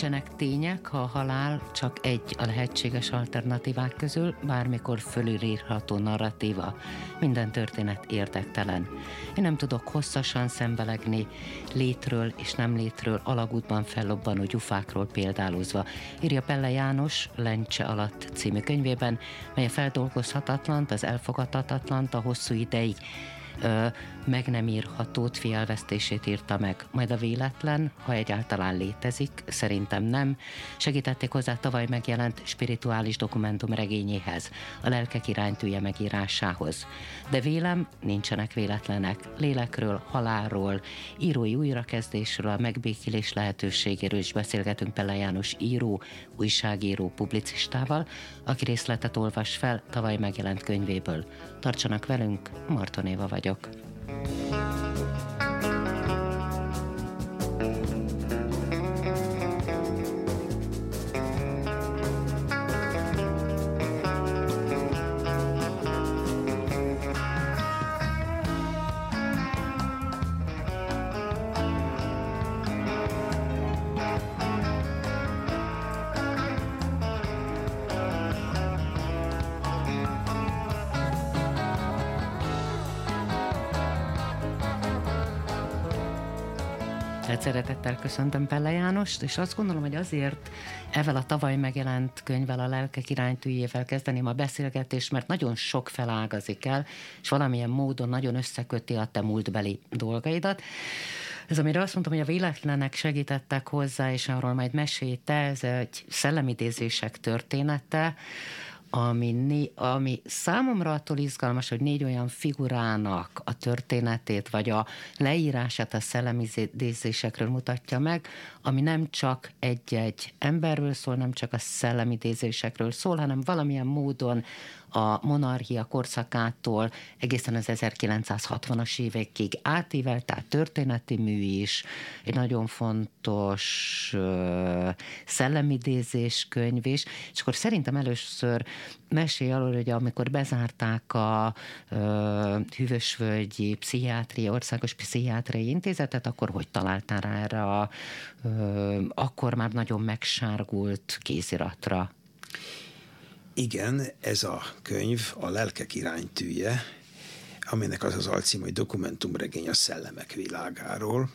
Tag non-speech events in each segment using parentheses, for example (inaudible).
nincsenek tények, ha a halál csak egy a lehetséges alternatívák közül, bármikor fölülírható narratíva, minden történet érdektelen. Én nem tudok hosszasan szembelegni létről és nem létről alagútban fellobbanó gyufákról példálozva, írja Pelle János Lencse alatt című könyvében, mely a feldolgozhatatlant, az elfogadhatatlant a hosszú ideig meg nem írhatót fielvesztését írta meg. Majd a véletlen, ha egyáltalán létezik, szerintem nem, segítették hozzá tavaly megjelent spirituális dokumentum regényéhez, a lelkek iránytűje megírásához. De vélem, nincsenek véletlenek. Lélekről, halálról, írói újrakezdésről, a megbékélés lehetőségéről is beszélgetünk Pelle János író, újságíró, publicistával, aki részletet olvas fel tavaly megjelent könyvéből. Tartsanak velünk, Marton Éva vagyok. Tehát szeretettel köszöntöm Pelle Jánost, és azt gondolom, hogy azért evel a tavaly megjelent könyvvel, a lelkek iránytűjével kezdeném a beszélgetést, mert nagyon sok felágazik el, és valamilyen módon nagyon összeköti a te múltbeli dolgaidat. Ez, amire azt mondtam, hogy a véletlenek segítettek hozzá, és arról majd mesélj te, ez egy szellemidézések története, ami, ami számomra attól izgalmas, hogy négy olyan figurának a történetét, vagy a leírását a szellemidézésekről mutatja meg, ami nem csak egy-egy emberről szól, nem csak a szellemidézésekről szól, hanem valamilyen módon a monarchia korszakától egészen az 1960-as évekig átível, tehát történeti mű is, egy nagyon fontos uh, szellemidézés könyv is, és akkor szerintem először mesélj arról, hogy amikor bezárták a uh, Hűvösvölgyi Pszichiátria, Országos Pszichiátriai Intézetet, akkor hogy találtál rá erre a uh, akkor már nagyon megsárgult kéziratra? Igen, ez a könyv a lelkek iránytűje, aminek az az alcím, hogy dokumentumregény a szellemek világáról.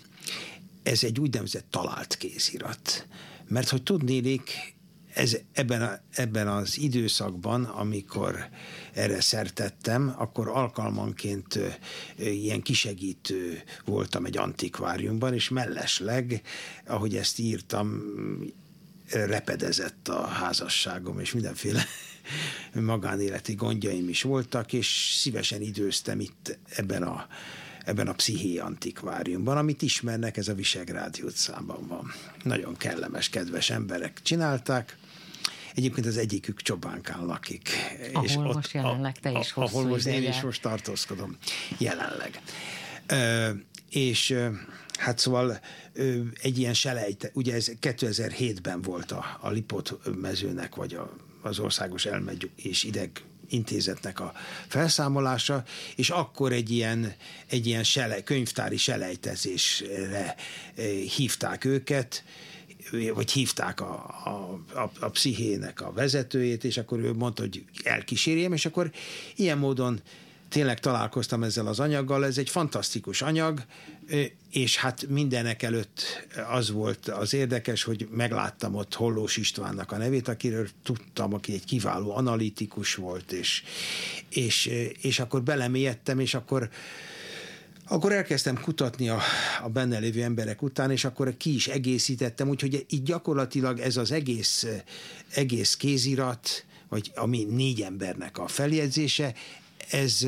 Ez egy úgynevezett talált kézirat. Mert hogy tudnélik, ez ebben, a, ebben az időszakban, amikor erre szertettem, akkor alkalmanként ilyen kisegítő voltam egy antikváriumban, és mellesleg, ahogy ezt írtam, repedezett a házasságom, és mindenféle (laughs) magánéleti gondjaim is voltak, és szívesen időztem itt ebben a, ebben a psziché antikváriumban, amit ismernek, ez a Visegrádi utcában van. Nagyon kellemes, kedves emberek csinálták, Egyébként az egyikük Csobánkán lakik. Ahol és most ott, jelenleg te is a, Ahol most én is most tartózkodom jelenleg. Ö, és hát szóval egy ilyen selejt, ugye ez 2007-ben volt a, a Lipot mezőnek, vagy a az Országos Elmegy és Ideg intézetnek a felszámolása, és akkor egy ilyen, egy ilyen sele, könyvtári selejtezésre hívták őket, vagy hívták a, a, a, a pszichének a vezetőjét, és akkor ő mondta, hogy elkísérjem, és akkor ilyen módon tényleg találkoztam ezzel az anyaggal, ez egy fantasztikus anyag, és hát mindenek előtt az volt az érdekes, hogy megláttam ott Hollós Istvánnak a nevét, akiről tudtam, aki egy kiváló analitikus volt, és, és, és akkor belemélyedtem, és akkor akkor elkezdtem kutatni a, a benne lévő emberek után, és akkor ki is egészítettem, úgyhogy így gyakorlatilag ez az egész, egész kézirat, vagy ami négy embernek a feljegyzése, ez,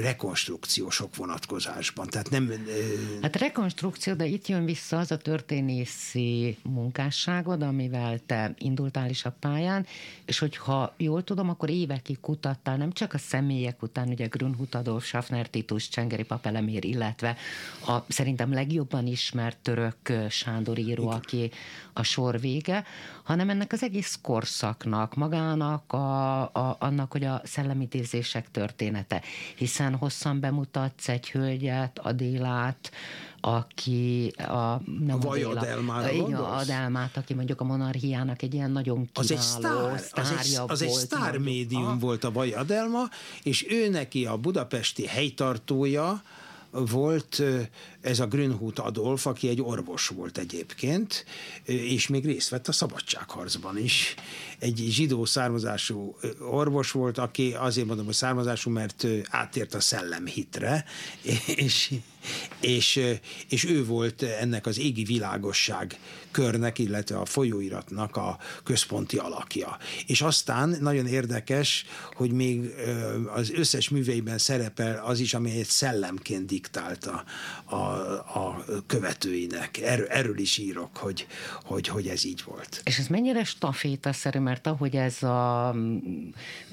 rekonstrukció sok vonatkozásban. Tehát nem... Hát rekonstrukció, de itt jön vissza az a történészi munkásságod, amivel te indultál is a pályán, és hogyha jól tudom, akkor évekig kutattál nem csak a személyek után, ugye Grünhut Adolf, Schaffner Titus, Csengeri Papelemér, illetve a szerintem legjobban ismert török Sándor író, Igen. aki a sor vége, hanem ennek az egész korszaknak, magának, a, a, annak, hogy a szellemidézések története. Hiszen hosszan bemutatsz egy hölgyet, Adélát, aki a, nem a Vaj Adelmára Igen, Adelmát, aki mondjuk a monarchiának egy ilyen nagyon kiváló az egy sztár, az egy, az egy sztár médium volt a Vaj Adelma, és ő neki a budapesti helytartója, volt ez a Grünhut Adolf, aki egy orvos volt egyébként, és még részt vett a szabadságharcban is. Egy zsidó származású orvos volt, aki azért mondom, hogy származású, mert átért a szellemhitre, (laughs) és, és, és ő volt ennek az égi világosság körnek, illetve a folyóiratnak a központi alakja. És aztán nagyon érdekes, hogy még az összes műveiben szerepel az is, amelyet szellemként diktálta a, a követőinek. Erről, erről is írok, hogy, hogy, hogy ez így volt. És ez mennyire stafétaszerű, mert ahogy ez a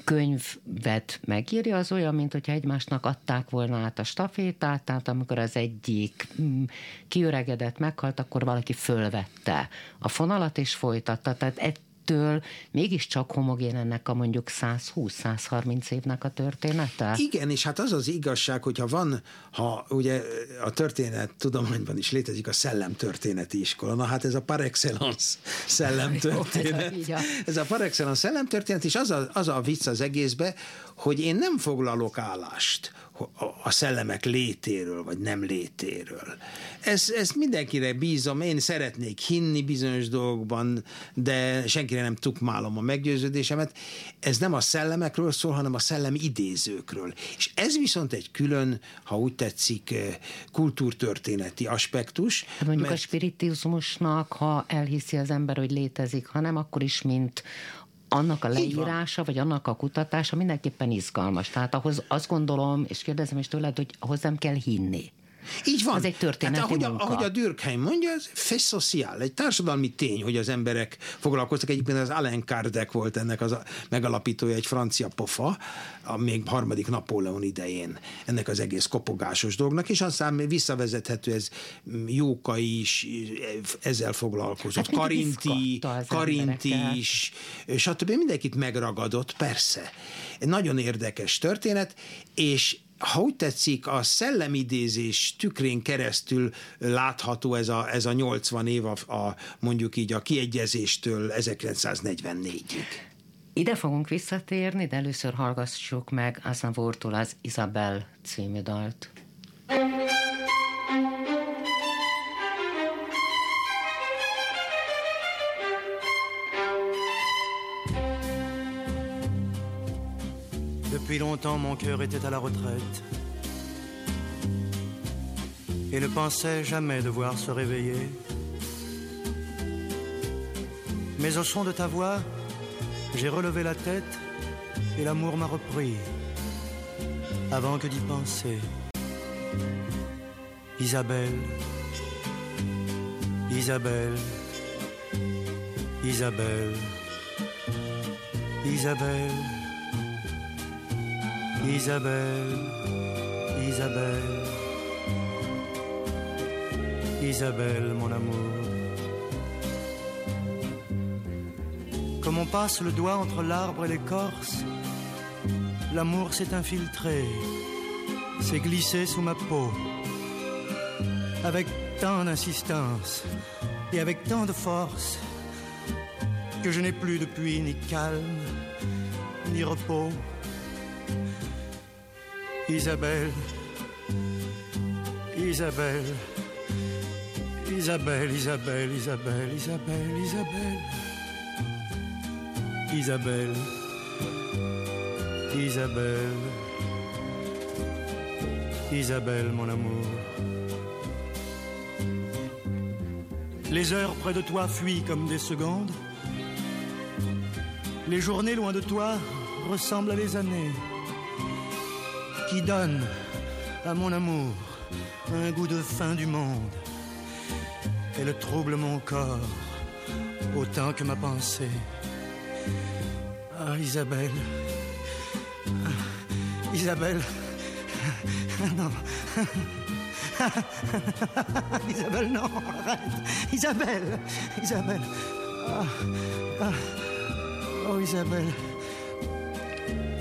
könyvet megírja, az olyan, mint hogyha egymásnak adták volna át a stafétát, tehát amikor az egyik mm, kiöregedett, meghalt, akkor valaki fölvette a fonalat és folytatta. Tehát ettől mégiscsak homogén ennek a mondjuk 120-130 évnek a története? Igen, és hát az az igazság, hogyha van, ha ugye a történet tudományban is létezik a szellemtörténeti iskola, na hát ez a par excellence szellemtörténet. (laughs) ez a par excellence szellemtörténet, és az a, az a vicc az egészbe, hogy én nem foglalok állást a szellemek létéről, vagy nem létéről. Ez, ez mindenkire bízom, én szeretnék hinni bizonyos dolgokban, de senkire nem tukmálom a meggyőződésemet. Ez nem a szellemekről szól, hanem a szellem idézőkről. És ez viszont egy külön, ha úgy tetszik, eh, kultúrtörténeti aspektus. Hát mondjuk mert... a spiritizmusnak, ha elhiszi az ember, hogy létezik, hanem akkor is, mint annak a leírása, vagy annak a kutatása mindenképpen izgalmas. Tehát ahhoz azt gondolom, és kérdezem is tőled, hogy ahhoz nem kell hinni. Így van. Ez egy történeti hát, ahogy, munka. ahogy a Durkheim mondja, ez fait social, egy társadalmi tény, hogy az emberek foglalkoztak. Egyébként az Alain Kardec volt ennek az a megalapítója, egy francia pofa, a még harmadik Napóleon idején ennek az egész kopogásos dolgnak, és aztán visszavezethető ez Jóka is ezzel foglalkozott, hát Karinti, Karinti is, stb. Mindenkit megragadott, persze. Egy nagyon érdekes történet, és ha úgy tetszik, a szellemidézés tükrén keresztül látható ez a, ez a 80 év a, a mondjuk így a kiegyezéstől 1944-ig. Ide fogunk visszatérni, de először hallgassuk meg Aznavourtól az Isabel című dalt. Depuis longtemps, mon cœur était à la retraite et ne pensait jamais devoir se réveiller. Mais au son de ta voix, j'ai relevé la tête et l'amour m'a repris avant que d'y penser. Isabelle, Isabelle, Isabelle, Isabelle. Isabelle, Isabelle, Isabelle, mon amour. Comme on passe le doigt entre l'arbre et l'écorce, l'amour s'est infiltré, s'est glissé sous ma peau, avec tant d'insistance et avec tant de force que je n'ai plus depuis ni calme, ni repos Isabelle, Isabelle, Isabelle, Isabelle, Isabelle, Isabelle, Isabelle, Isabelle, Isabelle, Isabelle, mon amour. Les heures près de toi fuient comme des secondes. Les journées loin de toi ressemblent à des années. Qui donne à mon amour un goût de fin du monde. Elle trouble mon corps autant que ma pensée. Ah, Isabelle. Ah, Isabelle. Non. (laughs) Isabelle, non, arrête. Isabelle. Isabelle. Ah, ah. Oh, Isabelle.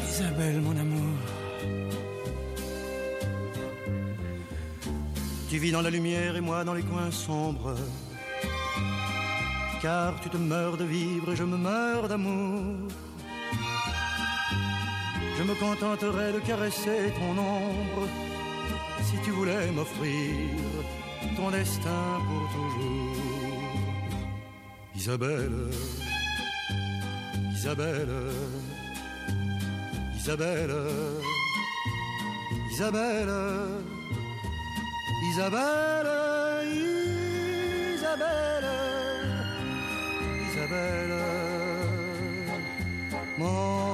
Isabelle, mon amour. Tu vis dans la lumière et moi dans les coins sombres. Car tu te meurs de vivre et je me meurs d'amour. Je me contenterai de caresser ton ombre si tu voulais m'offrir ton destin pour toujours. Isabelle, Isabelle, Isabelle, Isabelle. Isabelle, Isabelle, Isabelle, mon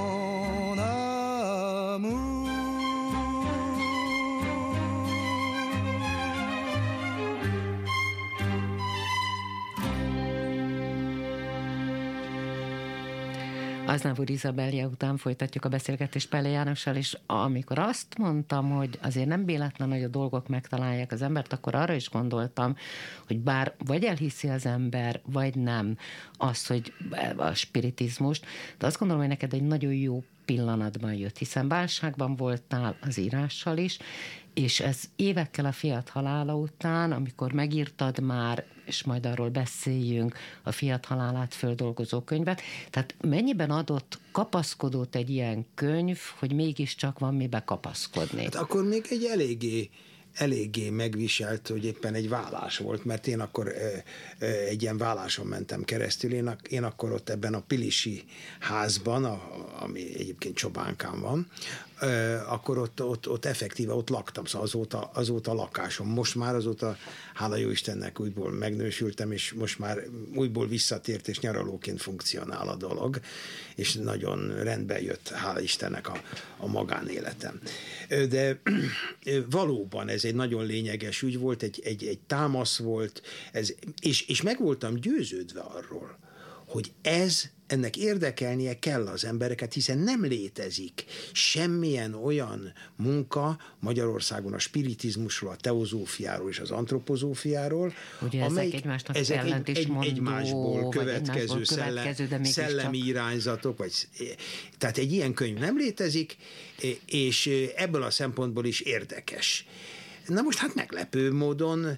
Aznávúr Izabelje után folytatjuk a beszélgetést Pelle Jánossal, és amikor azt mondtam, hogy azért nem véletlen, hogy a dolgok megtalálják az embert, akkor arra is gondoltam, hogy bár vagy elhiszi az ember, vagy nem azt, hogy a spiritizmust, de azt gondolom, hogy neked egy nagyon jó pillanatban jött, hiszen válságban voltál az írással is, és ez évekkel a fiat halála után, amikor megírtad már, és majd arról beszéljünk, a fiat halálát földolgozó könyvet, tehát mennyiben adott kapaszkodót egy ilyen könyv, hogy mégiscsak van mibe kapaszkodni? Hát akkor még egy eléggé eléggé megviselt, hogy éppen egy vállás volt, mert én akkor ö, ö, egy ilyen válláson mentem keresztül. Én, én akkor ott ebben a Pilisi házban, a, ami egyébként Csobánkán van, akkor ott, ott, ott effektíve ott laktam, szóval azóta, azóta lakásom. Most már azóta, hála jó Istennek, újból megnősültem, és most már újból visszatért, és nyaralóként funkcionál a dolog, és nagyon rendbe jött, hála Istennek a, a magánéletem. De (clears throat) valóban ez egy nagyon lényeges ügy volt, egy, egy, egy támasz volt, ez, és, és meg voltam győződve arról, hogy ez ennek érdekelnie kell az embereket, hiszen nem létezik semmilyen olyan munka Magyarországon a spiritizmusról, a teozófiáról és az antropozófiáról, Ugye amelyik, ezek egymásnak ezek egy, egy, egy, egymásból következő, következő de szellemi csak... irányzatok, vagy, tehát egy ilyen könyv nem létezik, és ebből a szempontból is érdekes. Na most hát meglepő módon,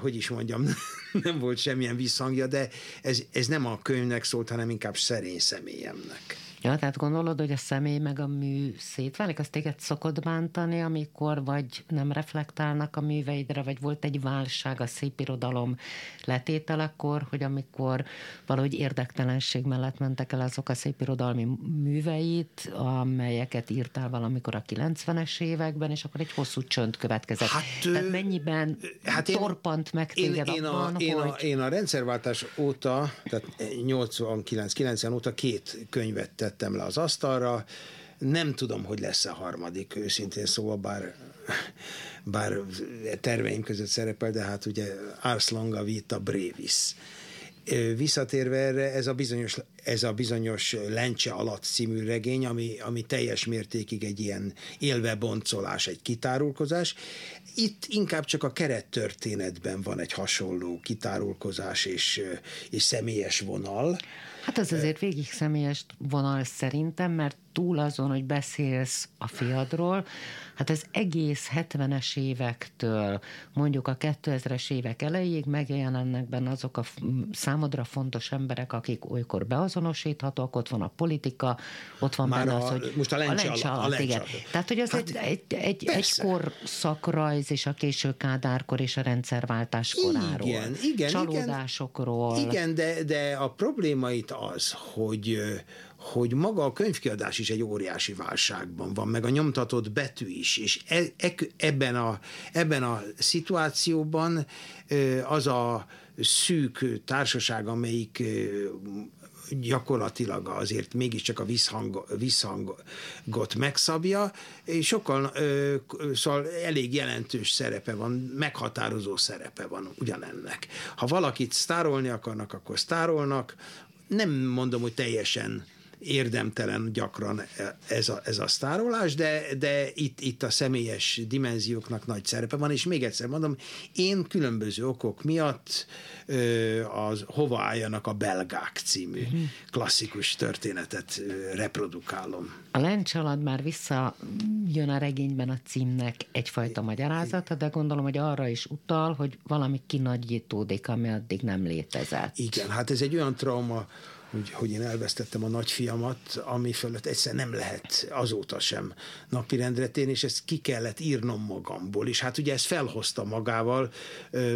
hogy is mondjam, (laughs) nem volt semmilyen visszhangja, de ez, ez nem a könyvnek szólt, hanem inkább szerény személyemnek. Ja, tehát gondolod, hogy a személy meg a mű szétválik, azt téged szokott bántani, amikor vagy nem reflektálnak a műveidre, vagy volt egy válság a szépirodalom letételekor, hogy amikor valahogy érdektelenség mellett mentek el azok a szépirodalmi műveit, amelyeket írtál valamikor a 90-es években, és akkor egy hosszú csönd következett. Hát, tehát mennyiben hát én, torpant meg téged én, én abban, a, én, hogy... a, én a rendszerváltás óta, tehát 89-90 óta két könyvet tettem le az asztalra, nem tudom, hogy lesz-e harmadik, őszintén szóval, bár, (laughs) bár terveim között szerepel, de hát ugye Ars longa vita brevis. Visszatérve erre, ez a bizonyos, ez a bizonyos Lencse alatt című regény, ami, ami teljes mértékig egy ilyen élve boncolás, egy kitárulkozás. Itt inkább csak a kerettörténetben van egy hasonló kitárulkozás és, és személyes vonal. Hát az azért végig személyes vonal szerintem, mert túl azon, hogy beszélsz a fiadról, hát ez egész 70-es évektől, mondjuk a 2000-es évek elejéig megjelennek benne azok a számodra fontos emberek, akik olykor beazonosíthatók, ott van a politika, ott van Már benne a, az, hogy most a lencse, a lencse alatt, alatt, igen. Tehát, hogy az hát, egy, egy, egy, egy kor szakrajz, és a késő Kádárkor és a rendszerváltás koráról. Igen, igen. Csalódásokról. Igen, de, de a probléma itt az, hogy hogy maga a könyvkiadás is egy óriási válságban van, meg a nyomtatott betű is, és e, e, ebben, a, ebben a szituációban az a szűk társaság, amelyik gyakorlatilag azért mégiscsak a visszhang, visszhangot megszabja, és sokkal, szóval elég jelentős szerepe van, meghatározó szerepe van ugyanennek. Ha valakit sztárolni akarnak, akkor sztárolnak, nem mondom, hogy teljesen érdemtelen gyakran ez a, ez a sztárolás, de, de itt, itt a személyes dimenzióknak nagy szerepe van, és még egyszer mondom, én különböző okok miatt az Hova álljanak a belgák című mhm. klasszikus történetet reprodukálom. A Lencs család már vissza jön a regényben a címnek egyfajta magyarázata, de gondolom, hogy arra is utal, hogy valami kinagyítódik, ami addig nem létezett. Igen, hát ez egy olyan trauma, hogy, hogy én elvesztettem a nagyfiamat, ami fölött egyszer nem lehet azóta sem napirendre térni, és ezt ki kellett írnom magamból. És hát ugye ez felhozta magával,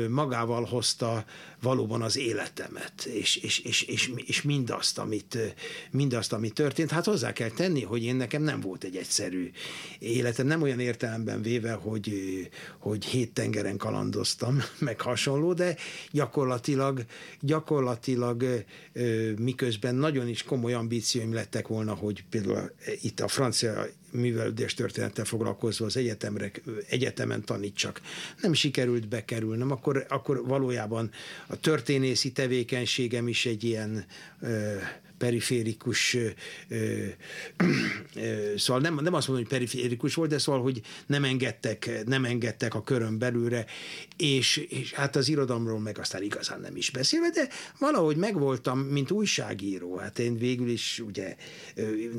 magával hozta valóban az életemet, és, és, és, és, és mindazt, amit, mindazt, ami történt. Hát hozzá kell tenni, hogy én nekem nem volt egy egyszerű életem, nem olyan értelemben véve, hogy, hogy hét tengeren kalandoztam, (laughs) meg hasonló, de gyakorlatilag, gyakorlatilag miközben nagyon is komoly ambícióim lettek volna, hogy például itt a francia művelődés történettel foglalkozva az egyetemre, egyetemen tanítsak. Nem sikerült bekerülnem, akkor, akkor valójában a történészi tevékenységem is egy ilyen ö, periférikus, ö, ö, szóval nem, nem azt mondom, hogy periférikus volt, de szóval, hogy nem engedtek, nem engedtek a körön belőle, és, és hát az irodalomról meg aztán igazán nem is beszélve, de valahogy megvoltam, mint újságíró. Hát én végül is, ugye,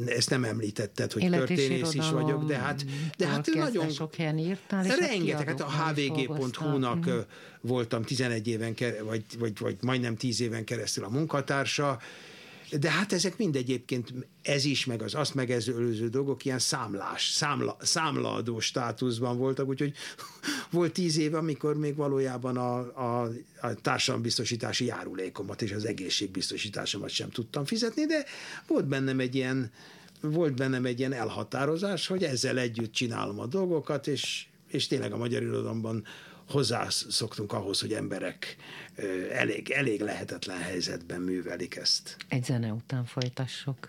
ezt nem említetted, hogy Élet történész is vagyok, de hát, de hát nagyon... Sok helyen írtál, és rengeteg, hát a hvg.hu-nak uh-huh. voltam 11 éven, vagy, vagy, vagy majdnem 10 éven keresztül a munkatársa, de hát ezek mind egyébként ez is, meg az azt megezőlőző dolgok ilyen számlás, számla, számlaadó státuszban voltak, úgyhogy (laughs) volt tíz év, amikor még valójában a, a, a társadalombiztosítási járulékomat és az egészségbiztosításomat sem tudtam fizetni, de volt bennem egy ilyen volt bennem egy ilyen elhatározás, hogy ezzel együtt csinálom a dolgokat, és, és tényleg a magyar irodalomban hozzászoktunk ahhoz, hogy emberek elég, elég lehetetlen helyzetben művelik ezt. Egy zene után folytassuk.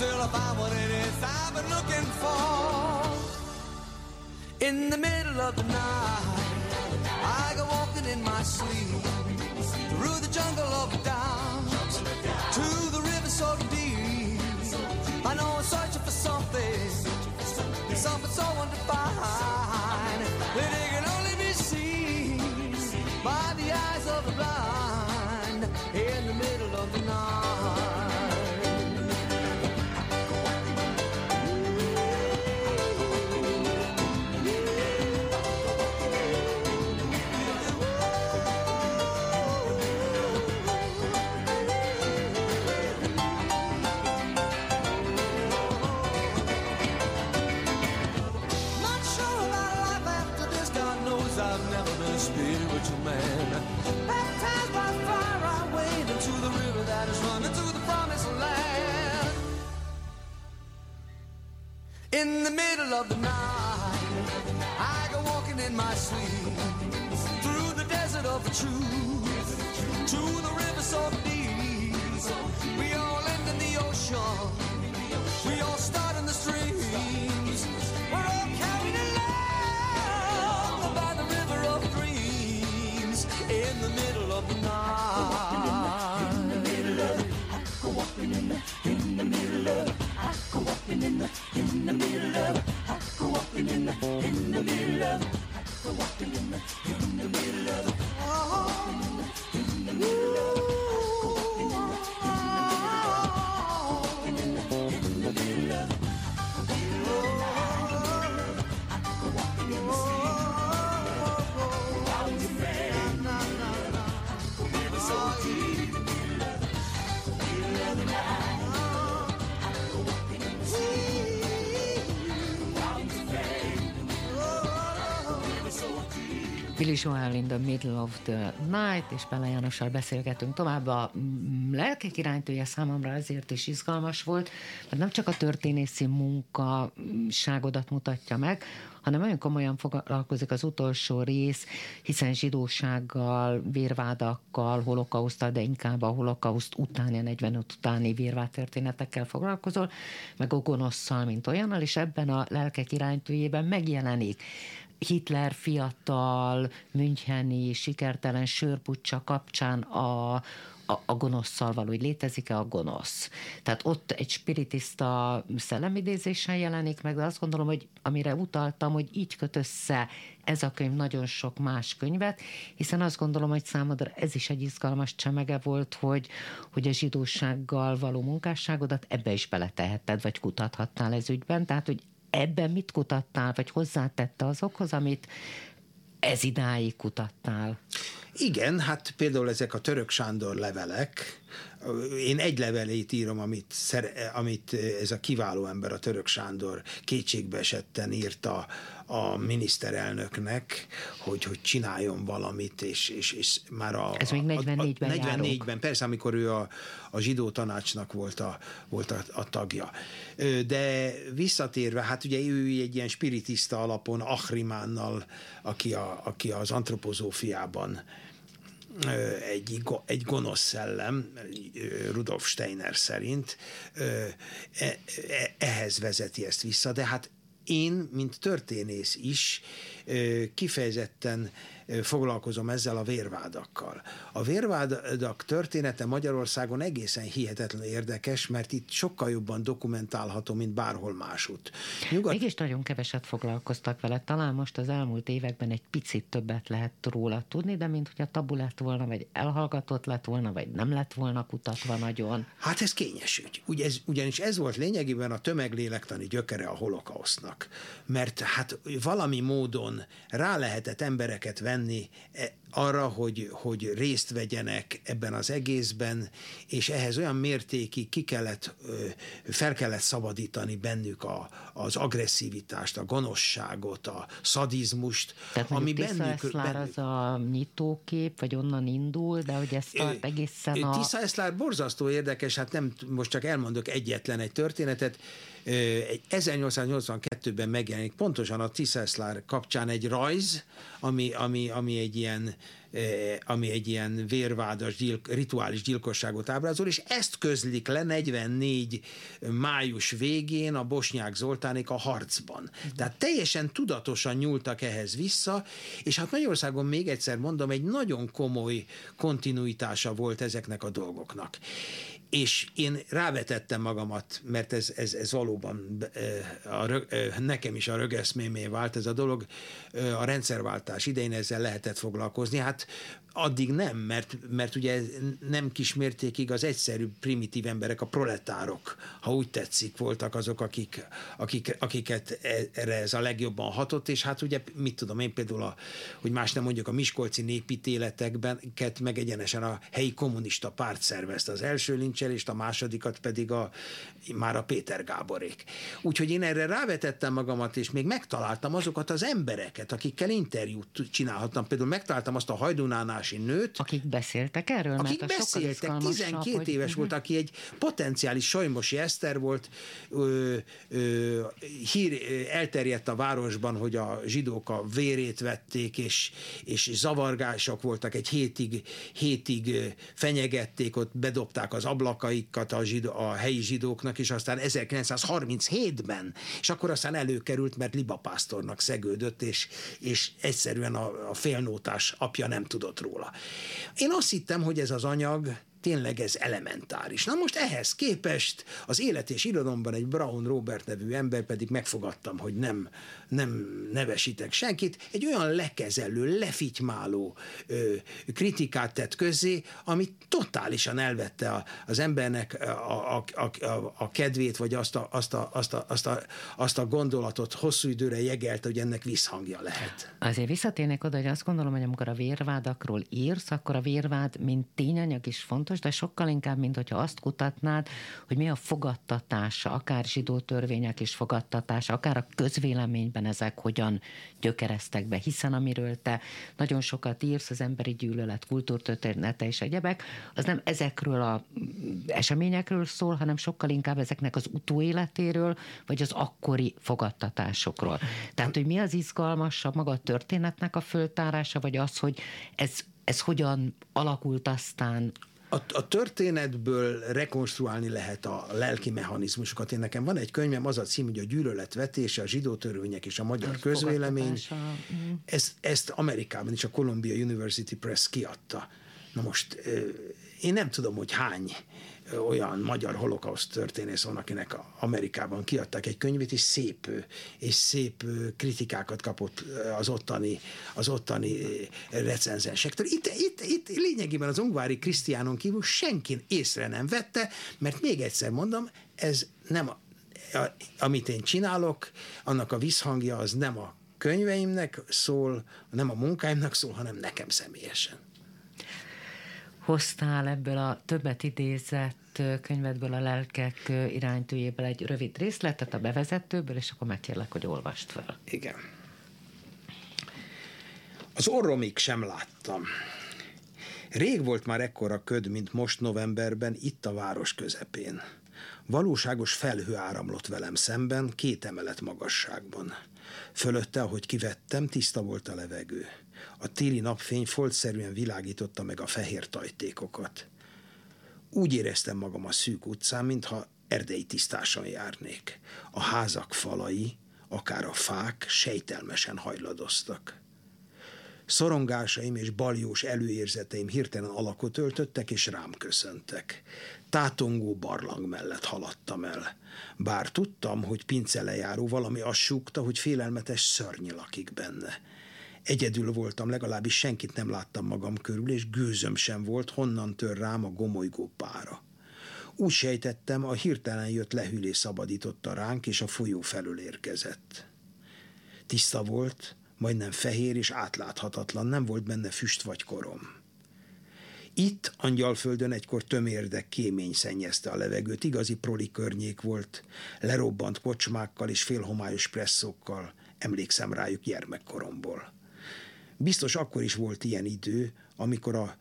until I find what it is I've been looking for. In the middle of the night, I go walking in my sleep through the jungle of the to the river so deep. I know I'm searching for something, something so undefined that it can only be seen by the eyes of the blind in the middle of the night. In the middle of the night, I go walking in my sleep through the desert of the truth to the river so deep. We all end in the ocean. We all start in the streams. We're all carried along by the river of dreams in the middle of the night. In the, in the middle of Billy Joel in the Middle of the Night, és Pelle Jánossal beszélgetünk tovább. A mm, lelkek iránytője számomra ezért is izgalmas volt, mert nem csak a történészi munkaságodat mutatja meg, hanem nagyon komolyan foglalkozik az utolsó rész, hiszen zsidósággal, vérvádakkal, holokausztal, de inkább a holokauszt utáni, a 45 utáni vérvád történetekkel foglalkozol, meg a gonoszszal, mint olyannal, és ebben a lelkek iránytőjében megjelenik Hitler fiatal, Müncheni, sikertelen sörpucsa kapcsán a, a, a gonoszszal való, hogy létezik-e a gonosz. Tehát ott egy spiritista szellemidézésen jelenik meg, de azt gondolom, hogy amire utaltam, hogy így köt össze ez a könyv nagyon sok más könyvet, hiszen azt gondolom, hogy számodra ez is egy izgalmas csemege volt, hogy, hogy a zsidósággal való munkásságodat ebbe is beletehetted, vagy kutathattál ez ügyben, tehát hogy ebben mit kutattál, vagy hozzátette azokhoz, amit ez idáig kutattál? Igen, hát például ezek a török Sándor levelek, én egy levelét írom, amit, amit ez a kiváló ember, a török Sándor kétségbe esetten írta a miniszterelnöknek, hogy, hogy csináljon valamit, és, és, és már a... Ez még 44-ben 44-ben, persze, amikor ő a, a zsidó tanácsnak volt a, volt a, a tagja. De visszatérve, hát ugye ő egy ilyen spiritista alapon Achrimánnal, aki, a, aki az antropozófiában egy, egy gonosz szellem, Rudolf Steiner szerint, e, e, ehhez vezeti ezt vissza, de hát én, mint történész is kifejezetten foglalkozom ezzel a vérvádakkal. A vérvádak története Magyarországon egészen hihetetlen érdekes, mert itt sokkal jobban dokumentálható, mint bárhol másút. Nyugat... Mégis nagyon keveset foglalkoztak vele. Talán most az elmúlt években egy picit többet lehet róla tudni, de mint hogy a tabu lett volna, vagy elhallgatott lett volna, vagy nem lett volna kutatva nagyon. Hát ez kényes ügy. Ugye ez, ugyanis ez volt lényegében a tömeglélektani gyökere a holokausznak. Mert hát valami módon rá lehetett embereket venni tenni e, arra, hogy, hogy részt vegyenek ebben az egészben, és ehhez olyan mértékig ki kellett, fel kellett szabadítani bennük a, az agresszivitást, a gonoszságot, a szadizmust, Tehát ami bennük... bennük az a nyitókép, vagy onnan indul, de hogy ezt tart egészen a... Tisza Eszlár borzasztó érdekes, hát nem most csak elmondok egyetlen egy történetet, egy 1882-ben megjelenik pontosan a Tiszeszlár kapcsán egy rajz, ami, ami, ami egy ilyen ami egy ilyen vérvádas, gyilk, rituális gyilkosságot ábrázol, és ezt közlik le 44 május végén a Bosnyák Zoltánék a harcban. Tehát teljesen tudatosan nyúltak ehhez vissza, és hát Magyarországon még egyszer mondom, egy nagyon komoly kontinuitása volt ezeknek a dolgoknak és én rávetettem magamat, mert ez, ez, ez valóban a, nekem is a rögeszmémé vált ez a dolog, a rendszerváltás idején ezzel lehetett foglalkozni. Hát addig nem, mert, mert ugye nem kismértékig az egyszerű primitív emberek, a proletárok, ha úgy tetszik, voltak azok, akik, akik, akiket e, erre ez a legjobban hatott, és hát ugye, mit tudom én például, a, hogy más nem mondjuk a Miskolci népítéletekben, meg egyenesen a helyi kommunista párt szervezte az első lincselést, a másodikat pedig a, már a Péter Gáborék. Úgyhogy én erre rávetettem magamat, és még megtaláltam azokat az embereket, akikkel interjút csinálhattam. Például megtaláltam azt a hajdunánási nőt. Akik beszéltek erről? Akik mert beszéltek, 12 hogy... éves volt, aki egy potenciális Sajmosi Eszter volt, ö, ö, hír, elterjedt a városban, hogy a zsidók a vérét vették, és, és zavargások voltak, egy hétig, hétig fenyegették, ott bedobták az ablakaikat a, zsidó, a helyi zsidóknak, és aztán 1937-ben, és akkor aztán előkerült, mert libapásztornak szegődött, és, és egyszerűen a, a félnótás apja nem tudott róla. Én azt hittem, hogy ez az anyag tényleg ez elementáris. Na most ehhez képest az élet és irodalomban egy Brown Robert nevű ember pedig megfogadtam, hogy nem, nem nevesítek senkit, egy olyan lekezelő, lefitymáló ö, kritikát tett közzé, ami totálisan elvette a, az embernek a, a, a, a, a kedvét, vagy azt a, azt, a, azt, a, azt, a, azt a gondolatot hosszú időre jegelt, hogy ennek visszhangja lehet. Azért visszatérnék oda, hogy azt gondolom, hogy amikor a vérvádakról írsz, akkor a vérvád, mint tényanyag is fontos, fontos, de sokkal inkább, mint hogyha azt kutatnád, hogy mi a fogadtatása, akár zsidó törvények is fogadtatása, akár a közvéleményben ezek hogyan gyökereztek be, hiszen amiről te nagyon sokat írsz, az emberi gyűlölet, kultúrtörténete és egyebek, az nem ezekről a eseményekről szól, hanem sokkal inkább ezeknek az utóéletéről, vagy az akkori fogadtatásokról. Tehát, hogy mi az izgalmasabb maga a történetnek a föltárása, vagy az, hogy ez ez hogyan alakult aztán a, a történetből rekonstruálni lehet a lelki mechanizmusokat. Én nekem van egy könyvem, az a cím, hogy a gyűlöletvetése, a zsidó törvények és a magyar Ez közvélemény. Mm. Ez, ezt Amerikában is a Columbia University Press kiadta. Na most én nem tudom, hogy hány olyan magyar holokauszt történész van, akinek Amerikában kiadták egy könyvét, és szép, és szép kritikákat kapott az ottani, az ottani recenzensektől. Itt, itt, itt lényegében az Ungvári Krisztiánon kívül senki észre nem vette, mert még egyszer mondom, ez nem a, a, amit én csinálok, annak a visszhangja az nem a könyveimnek szól, nem a munkáimnak szól, hanem nekem személyesen hoztál ebből a többet idézett könyvedből, a lelkek iránytűjéből egy rövid részletet a bevezetőből, és akkor megkérlek, hogy olvast fel. Igen. Az orromig sem láttam. Rég volt már ekkora köd, mint most novemberben, itt a város közepén. Valóságos felhő áramlott velem szemben, két emelet magasságban. Fölötte, ahogy kivettem, tiszta volt a levegő. A téli napfény foltszerűen világította meg a fehér tajtékokat. Úgy éreztem magam a szűk utcán, mintha erdei tisztáson járnék. A házak falai, akár a fák sejtelmesen hajladoztak. Szorongásaim és baljós előérzeteim hirtelen alakot öltöttek, és rám köszöntek. Tátongó barlang mellett haladtam el. Bár tudtam, hogy pince lejáró valami azt súgta, hogy félelmetes szörny lakik benne. Egyedül voltam, legalábbis senkit nem láttam magam körül, és gőzöm sem volt, honnan tör rám a gomolygó pára. Úgy sejtettem, a hirtelen jött lehűlés szabadította ránk, és a folyó felől érkezett. Tiszta volt, majdnem fehér és átláthatatlan, nem volt benne füst vagy korom. Itt, Angyalföldön egykor tömérdek kémény szennyezte a levegőt, igazi proli környék volt, lerobbant kocsmákkal és félhomályos presszókkal, emlékszem rájuk gyermekkoromból. Biztos akkor is volt ilyen idő, amikor a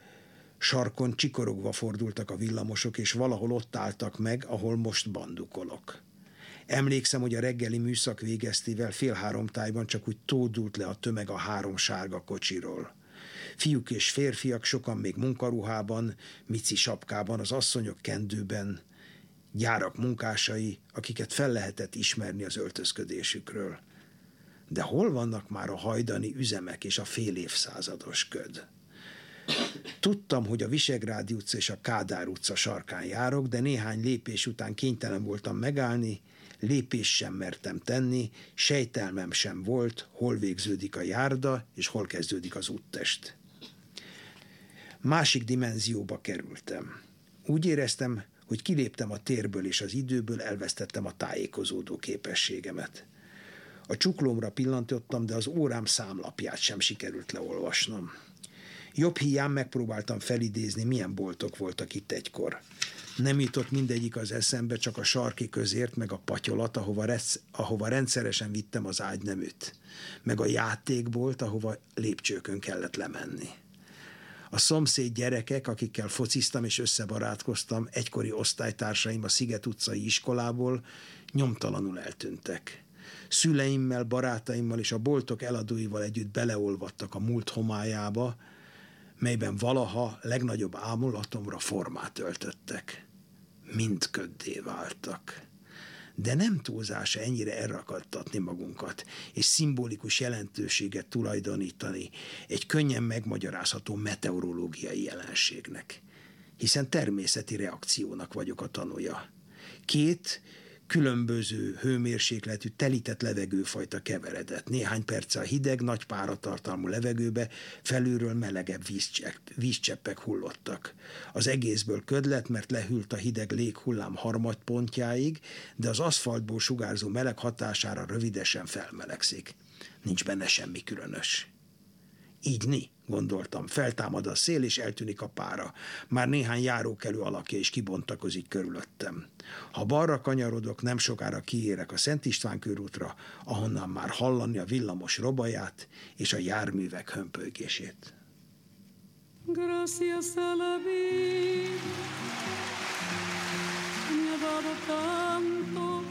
sarkon csikorogva fordultak a villamosok, és valahol ott álltak meg, ahol most bandukolok. Emlékszem, hogy a reggeli műszak végeztével fél három tájban csak úgy tódult le a tömeg a három sárga kocsiról. Fiúk és férfiak, sokan még munkaruhában, mici sapkában, az asszonyok kendőben, gyárak munkásai, akiket fel lehetett ismerni az öltözködésükről de hol vannak már a hajdani üzemek és a fél évszázados köd? Tudtam, hogy a Visegrádi utca és a Kádár utca sarkán járok, de néhány lépés után kénytelen voltam megállni, lépés sem mertem tenni, sejtelmem sem volt, hol végződik a járda, és hol kezdődik az úttest. Másik dimenzióba kerültem. Úgy éreztem, hogy kiléptem a térből és az időből, elvesztettem a tájékozódó képességemet. A csuklómra pillantottam, de az órám számlapját sem sikerült leolvasnom. Jobb hiány megpróbáltam felidézni, milyen boltok voltak itt egykor. Nem jutott mindegyik az eszembe, csak a sarki közért, meg a patyolat, ahova, resz, ahova rendszeresen vittem az ágyneműt, meg a játékbolt, ahova lépcsőkön kellett lemenni. A szomszéd gyerekek, akikkel fociztam és összebarátkoztam, egykori osztálytársaim a Sziget utcai iskolából nyomtalanul eltűntek. Szüleimmel, barátaimmal és a boltok eladóival együtt beleolvadtak a múlt homályába, melyben valaha legnagyobb ámulatomra formát öltöttek. Mind köddé váltak. De nem túlzás ennyire elrakadtatni magunkat, és szimbolikus jelentőséget tulajdonítani egy könnyen megmagyarázható meteorológiai jelenségnek. Hiszen természeti reakciónak vagyok a tanúja. Két különböző hőmérsékletű telített levegőfajta keveredett. Néhány perce a hideg, nagy páratartalmú levegőbe felülről melegebb vízcsepp, vízcseppek hullottak. Az egészből ködlet, mert lehűlt a hideg léghullám harmadpontjáig, de az aszfaltból sugárzó meleg hatására rövidesen felmelegszik. Nincs benne semmi különös. Így ni, gondoltam. Feltámad a szél, és eltűnik a pára. Már néhány járókelő alakja is kibontakozik körülöttem. Ha balra kanyarodok, nem sokára kiérek a Szent István körútra, ahonnan már hallani a villamos robaját és a járművek hömpölygését. Gracias a la vida me ha dado tanto,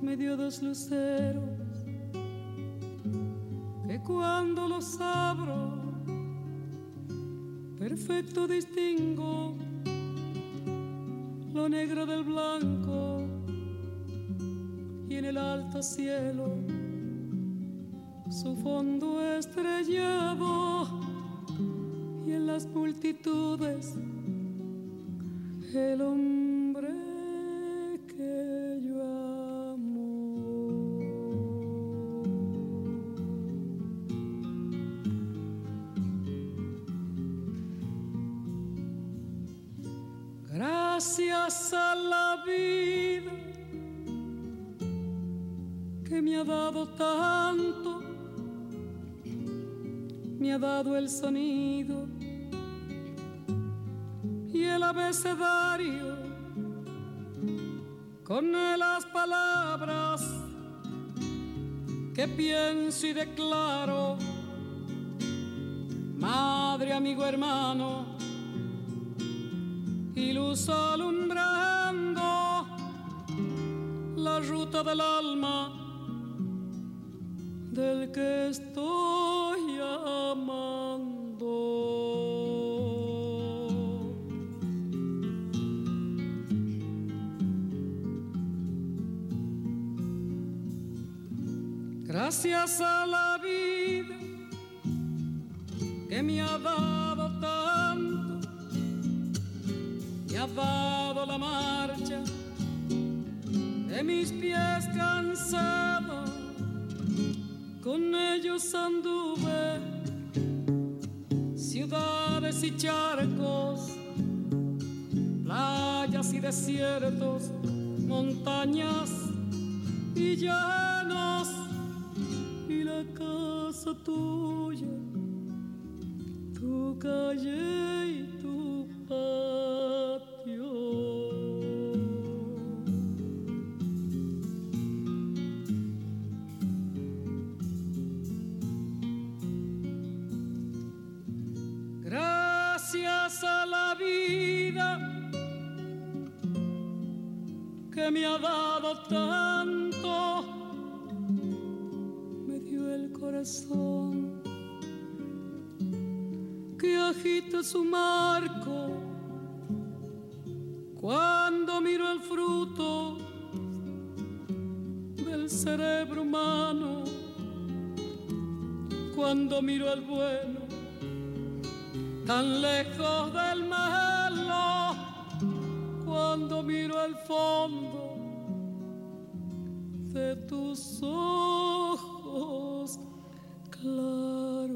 me dio dos luceros que cuando los abro, perfecto distingo lo negro del blanco y en el alto cielo su fondo estrellado y en las multitudes dado tanto, me ha dado el sonido y el abecedario. Con las palabras que pienso y declaro, madre, amigo, hermano y luz alumbrando la ruta del alma del que estoy amando. Gracias a desiertos, montañas y llanos y la casa tuya, tu calle y tu paz. Me ha dado tanto, me dio el corazón que agita su marco. Cuando miro el fruto del cerebro humano, cuando miro el bueno, tan lejos del malo, cuando miro el fondo tus ojos claros.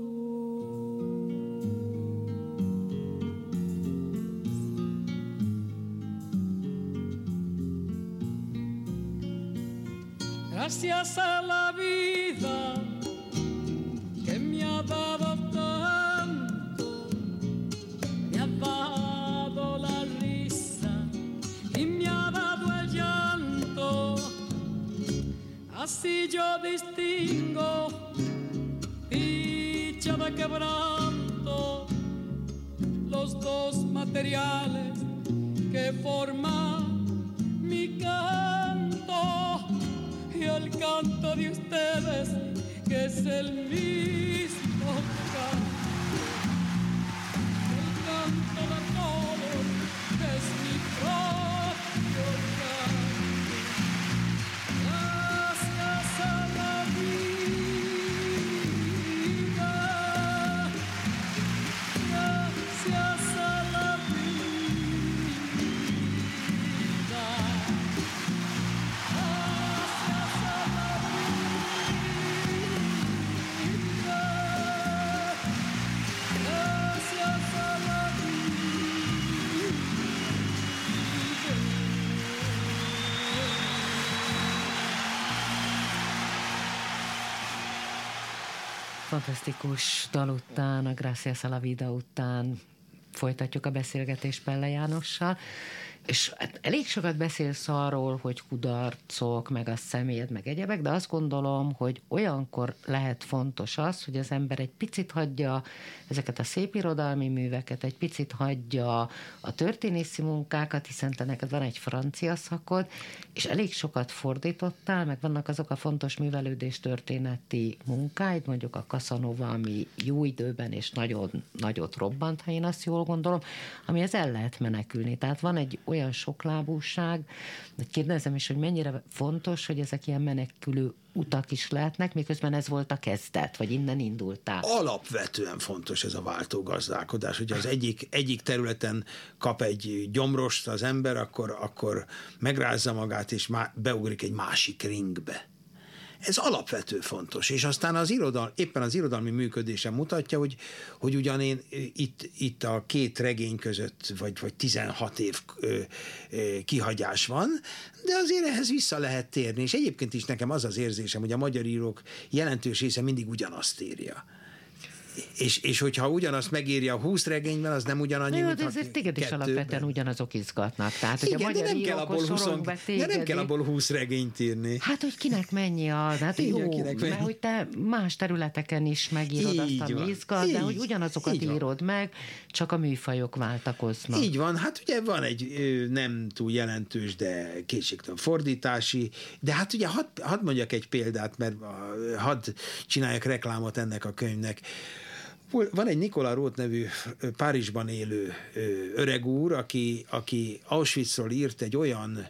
Gracias a la vida. Así yo distingo dicha de quebranto, los dos materiales que forman mi canto y el canto de ustedes que es el mismo canto, el canto de todos que es mi propio Fantasztikus dal után, a Gracias a la Vida után folytatjuk a beszélgetést Pelle Jánossal, és hát elég sokat beszélsz arról, hogy kudarcok, meg a személyed, meg egyebek, de azt gondolom, hogy olyankor lehet fontos az, hogy az ember egy picit hagyja ezeket a szép irodalmi műveket, egy picit hagyja a történészi munkákat, hiszen te neked van egy francia szakod, és elég sokat fordítottál, meg vannak azok a fontos művelődés történeti munkáid, mondjuk a Casanova, ami jó időben és nagyon nagyot robbant, ha én azt jól gondolom, amihez el lehet menekülni. Tehát van egy olyan soklábúság, de kérdezem is, hogy mennyire fontos, hogy ezek ilyen menekülő utak is lehetnek, miközben ez volt a kezdet, vagy innen indultál. Alapvetően fontos ez a váltógazdálkodás, hogy az egyik, egyik területen kap egy gyomrost az ember, akkor, akkor megrázza magát, és má, beugrik egy másik ringbe. Ez alapvető fontos, és aztán az irodal, éppen az irodalmi működése mutatja, hogy, hogy ugyan én itt, itt a két regény között, vagy, vagy 16 év ö, ö, kihagyás van, de azért ehhez vissza lehet térni, és egyébként is nekem az az érzésem, hogy a magyar írók jelentős része mindig ugyanazt írja. És, és hogyha ugyanazt megírja a 20 regényben, az nem ugyanannyi, Jó, mint de ezért téged is kettőben. alapvetően ugyanazok izgatnak. Tehát, hogy Igen, a de magyar nem kell, abból 20, sorolunk be de nem kell abból 20 regényt írni. Hát, hogy kinek mennyi a... Hát Igen, jó, kinek mert mennyi. hogy te más területeken is megírod Így azt, ami van. izgat, de Így, hogy ugyanazokat így van. írod meg, csak a műfajok váltakoznak. Így van, hát ugye van egy nem túl jelentős, de kétségtelen fordítási, de hát ugye hadd had mondjak egy példát, mert hadd csináljak reklámot ennek a könyvnek. Van egy Nikola Roth nevű Párizsban élő öreg úr, aki, aki Auschwitzról írt egy olyan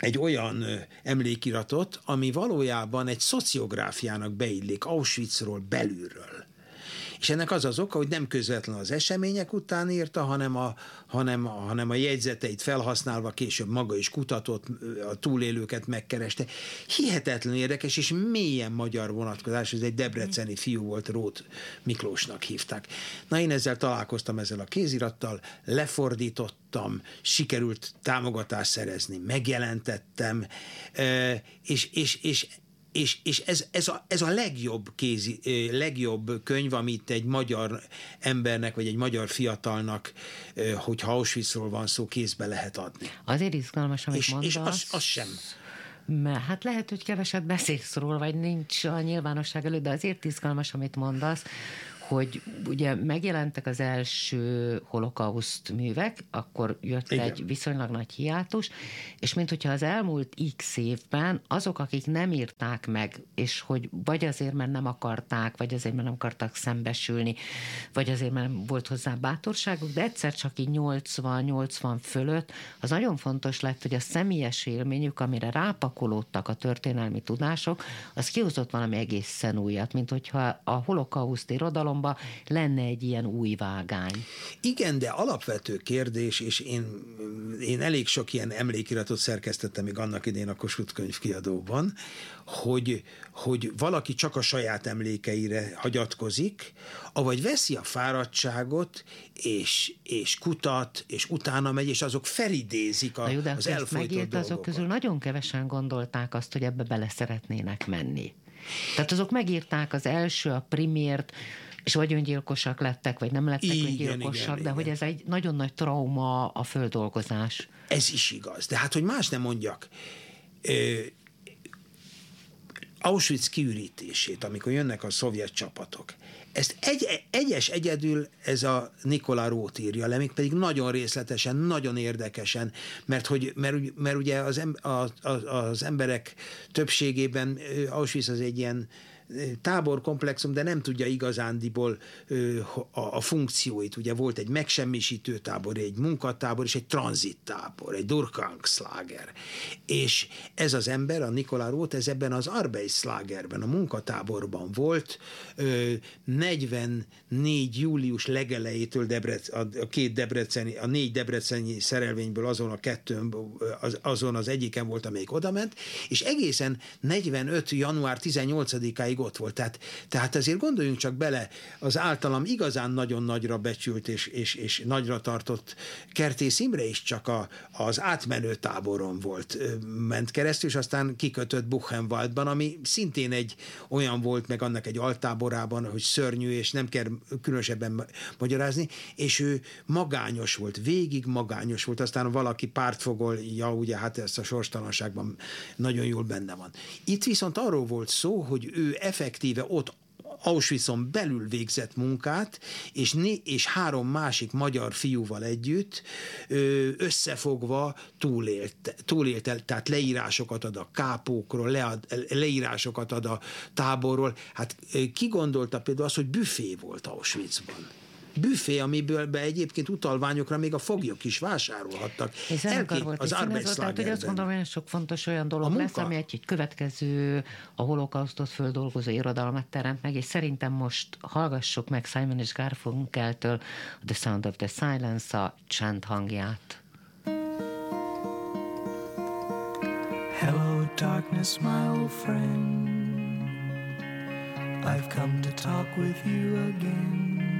egy olyan emlékiratot, ami valójában egy szociográfiának beillik Auschwitzról belülről. És ennek az az oka, hogy nem közvetlen az események után írta, hanem a, hanem, hanem a jegyzeteit felhasználva később maga is kutatott, a túlélőket megkereste. Hihetetlen érdekes és mélyen magyar vonatkozás, ez egy debreceni fiú volt, Rót Miklósnak hívták. Na én ezzel találkoztam ezzel a kézirattal, lefordítottam, sikerült támogatást szerezni, megjelentettem, ö, és, és, és és, és ez, ez, a, ez a legjobb, kézi, legjobb könyv, amit egy magyar embernek, vagy egy magyar fiatalnak, hogyha Auschwitzról van szó, kézbe lehet adni. Azért izgalmas, amit És, mondasz. és az, az sem. Mert hát lehet, hogy keveset beszélsz róla, vagy nincs a nyilvánosság előtt, de azért izgalmas, amit mondasz, hogy ugye megjelentek az első holokauszt művek, akkor jött Igen. egy viszonylag nagy hiátus, és mint hogyha az elmúlt x évben azok, akik nem írták meg, és hogy vagy azért, mert nem akarták, vagy azért, mert nem akartak szembesülni, vagy azért, mert nem volt hozzá bátorságuk, de egyszer csak így 80-80 fölött, az nagyon fontos lett, hogy a személyes élményük, amire rápakolódtak a történelmi tudások, az kihozott valami egészen újat, mint hogyha a holokauszt irodalomban társadalomban lenne egy ilyen új vágány. Igen, de alapvető kérdés, és én, én elég sok ilyen emlékiratot szerkesztettem még annak idén a Kossuth könyv kiadóban, hogy, hogy valaki csak a saját emlékeire hagyatkozik, avagy veszi a fáradtságot, és, és kutat, és utána megy, és azok felidézik a, Na jó, de az elfolytott megírt, azok közül nagyon kevesen gondolták azt, hogy ebbe bele szeretnének menni. Tehát azok megírták az első, a primért, és vagy öngyilkosak lettek, vagy nem lettek Igen, öngyilkosak, igen, de igen. hogy ez egy nagyon nagy trauma a földolgozás. Ez is igaz. De hát, hogy más nem mondjak, ö, Auschwitz kiürítését, amikor jönnek a szovjet csapatok, ezt egy, egyes egyedül ez a Nikola Rót írja le, még pedig nagyon részletesen, nagyon érdekesen, mert, hogy, mert, mert ugye az, em, a, a, az emberek többségében Auschwitz az egy ilyen táborkomplexum, de nem tudja igazándiból a, a funkcióit. Ugye volt egy megsemmisítő tábor, egy munkatábor és egy tranzittábor, egy Durkangslager. És ez az ember, a Nikola Roth, ez ebben az Arbeitslagerben, a munkatáborban volt, ö, 44 július legelejétől Debrec, a két debreceni, a négy debreceni szerelvényből azon a kettőn, az, azon az egyiken volt, amelyik odament, és egészen 45. január 18-áig ott volt. Tehát, tehát azért gondoljunk csak bele, az általam igazán nagyon nagyra becsült és, és, és nagyra tartott Kertész Imre is csak a, az átmenő táboron volt, ment keresztül, és aztán kikötött Buchenwaldban, ami szintén egy olyan volt, meg annak egy altáborában, hogy szörnyű, és nem kell különösebben ma- magyarázni, és ő magányos volt, végig magányos volt, aztán valaki pártfogolja, ugye hát ezt a sorstalanságban nagyon jól benne van. Itt viszont arról volt szó, hogy ő effektíve ott Auschwitzon belül végzett munkát, és, né- és három másik magyar fiúval együtt összefogva túlélt, túlélt el, tehát leírásokat ad a kápókról, lead, leírásokat ad a táborról. Hát ki gondolta például azt, hogy büfé volt Auschwitzban? Büfé, amiből be egyébként utalványokra még a foglyok is vásárolhattak. És zenekar Elké- volt, az volt, tehát hogy azt gondolom, hogy sok fontos olyan dolog A lesz, munka. ami egy, egy következő a holokausztot földolgozó irodalmat teremt meg, és szerintem most hallgassuk meg Simon és Garfunkeltől The Sound of the Silence a csend hangját. Hello, darkness, my old friend. I've come to talk with you again.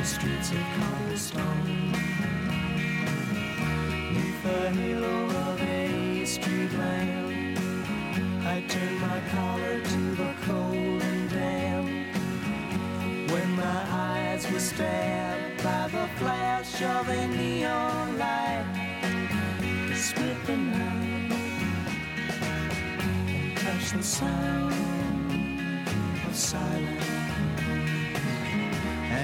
narrow streets of cobblestone, neath the halo of a street lamp. I turned my collar to the cold and damp when my eyes were stabbed by the flash of a neon light to split the night and touch the sound of silence.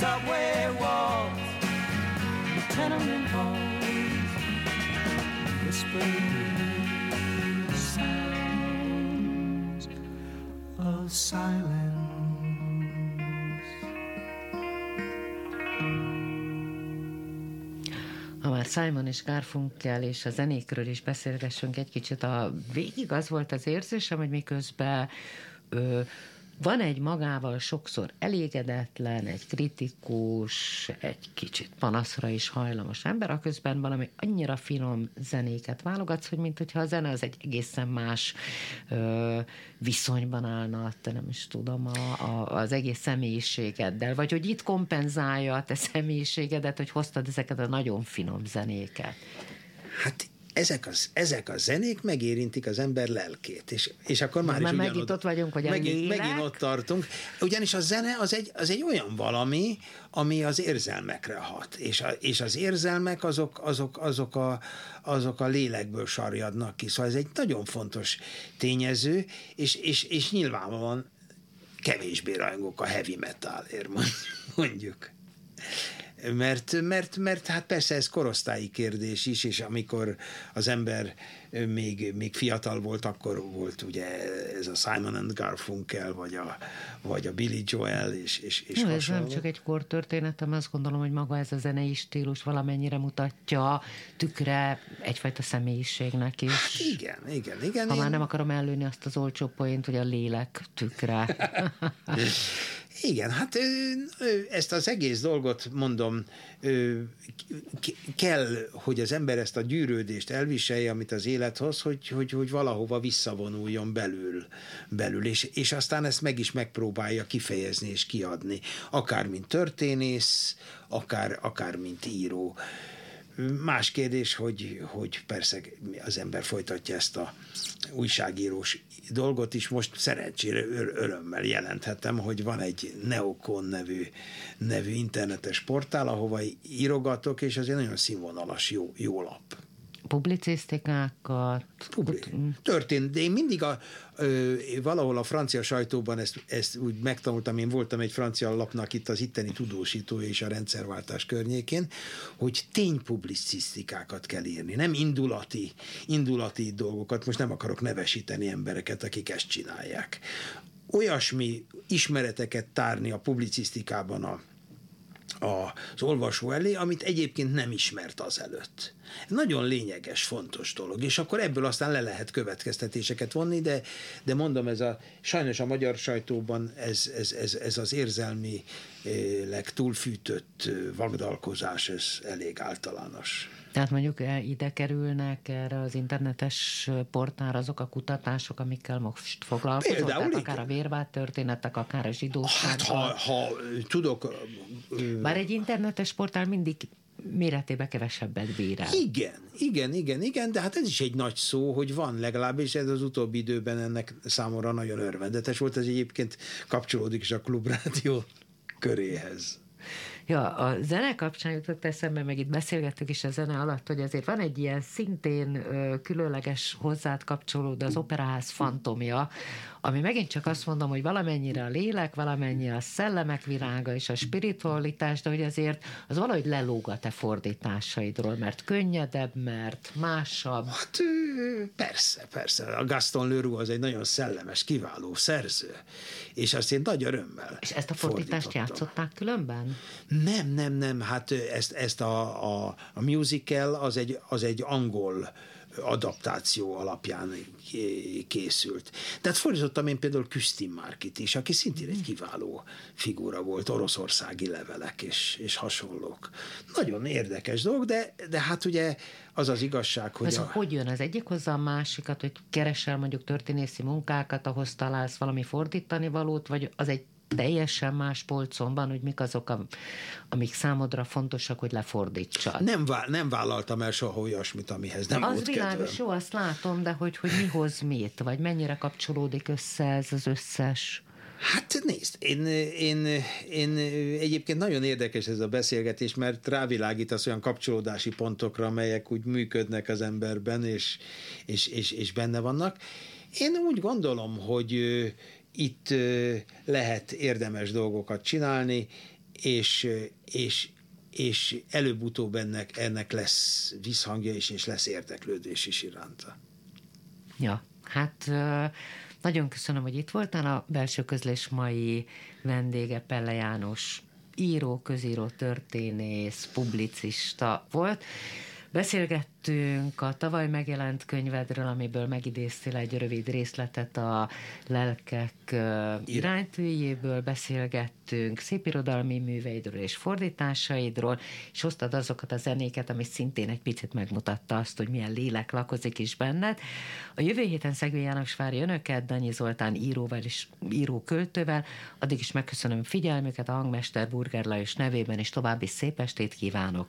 subway walls, the tenement halls, whispering sounds of silence. Ha már Simon és Garfunkel és a zenékről is beszélgessünk egy kicsit, a végig az volt az érzésem, hogy miközben ö, van egy magával sokszor elégedetlen, egy kritikus, egy kicsit panaszra is hajlamos ember, aközben valami annyira finom zenéket válogatsz, hogy mint hogyha a zene az egy egészen más ö, viszonyban állna, te nem is tudom, a, a, az egész személyiségeddel, vagy hogy itt kompenzálja a te személyiségedet, hogy hoztad ezeket a nagyon finom zenéket. Hát ezek, az, ezek a zenék megérintik az ember lelkét, és, és akkor már, Már is megint ugyanott- ott vagyunk, hogy megint, megint ott tartunk, ugyanis a zene az egy, az egy olyan valami, ami az érzelmekre hat, és, a, és az érzelmek azok, azok, azok, a, azok a lélekből sarjadnak ki, szóval ez egy nagyon fontos tényező, és, és, és nyilvánvalóan kevésbé rajongok a heavy metalért, mondjuk. Mert, mert, mert hát persze ez korosztályi kérdés is, és amikor az ember még, még fiatal volt, akkor volt ugye ez a Simon and Garfunkel, vagy a, vagy a Billy Joel, és, és, és Jó, ez nem csak egy kortörténet, hanem azt gondolom, hogy maga ez a zenei stílus valamennyire mutatja tükre egyfajta személyiségnek is. Hát igen, igen, igen. Ha én- már nem akarom előni azt az olcsó poént, hogy a lélek tükre. (laughs) Igen, hát ezt az egész dolgot mondom, kell, hogy az ember ezt a gyűrődést elviselje, amit az élet hoz, hogy, hogy, hogy valahova visszavonuljon belül, belül és, és aztán ezt meg is megpróbálja kifejezni és kiadni, akár mint történész, akár, akár mint író. Más kérdés, hogy, hogy persze az ember folytatja ezt a újságírós dolgot is. Most szerencsére ör- örömmel jelenthetem, hogy van egy Neocon nevű, nevű internetes portál, ahova írogatok, és az egy nagyon színvonalas jó, jó lap. Publicisztikákat. Történt, de én mindig a, ö, valahol a francia sajtóban ezt, ezt úgy megtanultam, én voltam egy francia lapnak itt az itteni tudósítója és a rendszerváltás környékén, hogy ténypublicisztikákat kell írni, nem indulati, indulati dolgokat, most nem akarok nevesíteni embereket, akik ezt csinálják. Olyasmi ismereteket tárni a publicisztikában a- az olvasó elé, amit egyébként nem ismert azelőtt. Nagyon lényeges, fontos dolog, és akkor ebből aztán le lehet következtetéseket vonni, de, de mondom, ez a, sajnos a magyar sajtóban ez, ez, ez, ez az érzelmi eh, leg túlfűtött vagdalkozás, ez elég általános. Tehát mondjuk eh, ide kerülnek erre az internetes portálra azok a kutatások, amikkel most foglalkozol, Például tehát igen. akár a vérvált történetek, akár a zsidóság. Hát ha, ha tudok... Bár egy internetes portál mindig méretébe kevesebbet bír el. Igen, igen, igen, igen, de hát ez is egy nagy szó, hogy van legalábbis ez az utóbbi időben ennek számomra nagyon örvendetes volt, ez egyébként kapcsolódik is a klubrádió köréhez. Ja, a zene kapcsán jutott eszembe, meg itt beszélgettük is a zene alatt, hogy azért van egy ilyen szintén különleges hozzád kapcsolódó az operaház fantomja, ami megint csak azt mondom, hogy valamennyire a lélek, valamennyi a szellemek világa és a spiritualitás, de hogy azért az valahogy lelóg a te fordításaidról, mert könnyedebb, mert másabb. Hát persze, persze. A Gaston Leroux az egy nagyon szellemes, kiváló szerző, és azt én nagy örömmel És ezt a fordítást játszották különben? Nem, nem, nem, hát ezt, ezt a, a, a musical az egy, az egy angol adaptáció alapján ké- készült. Tehát fordítottam én például Küsztin Márkit is, aki szintén egy kiváló figura volt, oroszországi levelek és, és hasonlók. Nagyon érdekes dolog, de, de hát ugye az az igazság, hogy Ez a, hogy jön az egyik hozzá a másikat, hogy keresel mondjuk történészi munkákat, ahhoz találsz valami fordítani valót, vagy az egy teljesen más polcon van, hogy mik azok, am- amik számodra fontosak, hogy lefordítsad. nem, vá- nem vállaltam el soha olyasmit, amihez nem az volt világos, kedvem. jó, azt látom, de hogy, hogy mihoz mit, vagy mennyire kapcsolódik össze ez az összes Hát nézd, én, én, én egyébként nagyon érdekes ez a beszélgetés, mert rávilágítasz olyan kapcsolódási pontokra, amelyek úgy működnek az emberben, és, és, és, és benne vannak. Én úgy gondolom, hogy itt lehet érdemes dolgokat csinálni, és, és, és előbb-utóbb ennek, ennek lesz visszhangja is, és lesz érdeklődés is iránta. Ja, hát nagyon köszönöm, hogy itt voltál. A belső közlés mai vendége Pelle János író, közíró, történész, publicista volt. Beszélgettünk a tavaly megjelent könyvedről, amiből megidéztél egy rövid részletet a lelkek iránytűjéből, beszélgettünk szépirodalmi műveidről és fordításaidról, és hoztad azokat a zenéket, ami szintén egy picit megmutatta azt, hogy milyen lélek lakozik is benned. A jövő héten Szegvé János várja önöket, Danyi Zoltán íróval és író-költővel. Addig is megköszönöm figyelmüket a hangmester Burger Lajos nevében, és további szép estét kívánok.